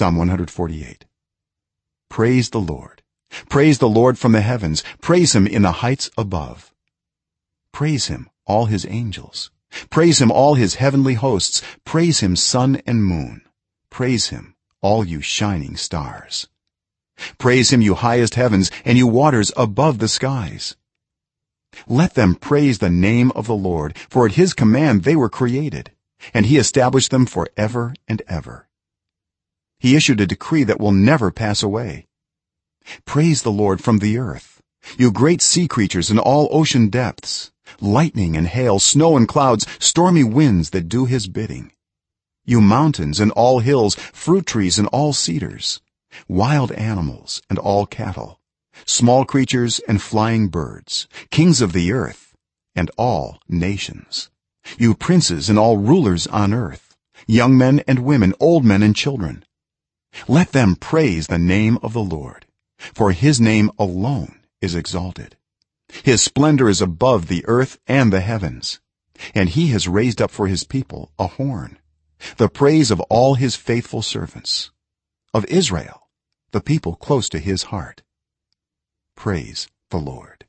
psalm 148 praise the lord. Praise the lord from the heavens. Praise him in the heights above. Praise him all his angels. Praise him all his heavenly hosts. Praise him sun and moon. Praise him all you shining stars. Praise him you highest heavens and you waters above the skies. Let them praise the name of the lord for at his command they were created and he established them for ever and ever he issued a decree that will never pass away. Praise the lord from the earth. You great sea creatures in all ocean depths. Lightning and hail snow and clouds stormy winds that do his bidding. You mountains and all hills fruit trees and all cedars. Wild animals and all cattle. Small creatures and flying birds. Kings of the earth and all nations. You princes and all rulers on earth. Young men and women old men and children let them praise the name of the lord for his name alone is exalted. His splendor is above the earth and the heavens and he has raised up for his people a horn the praise of all his faithful servants. Of israel the people close to his heart. Praise the lord